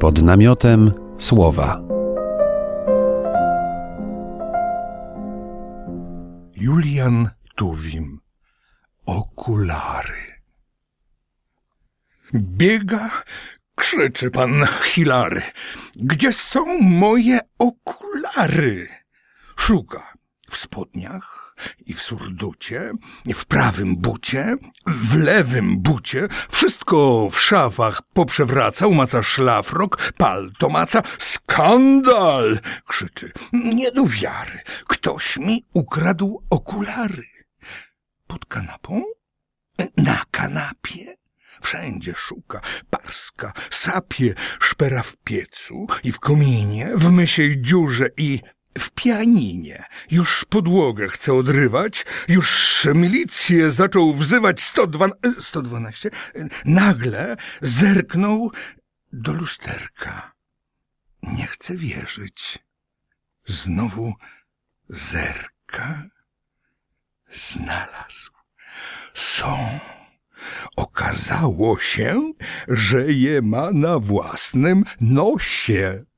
Pod namiotem słowa. Julian Tuwim. Okulary. Biega, krzyczy pan Hilary. Gdzie są moje okulary? Szuka w spodniach i w surducie, w prawym bucie, w lewym bucie, wszystko w szafach poprzewracał, maca szlafrok, palto maca, skandal! Krzyczy, nie do wiary, ktoś mi ukradł okulary. Pod kanapą? Na kanapie? Wszędzie szuka, parska, sapie, szpera w piecu i w kominie, w mysiej dziurze i w pianinie. Już podłogę chce odrywać, już milicję zaczął wzywać 112, 112. Nagle zerknął do lusterka. Nie chce wierzyć. Znowu zerka. Znalazł. Są. Okazało się, że je ma na własnym nosie.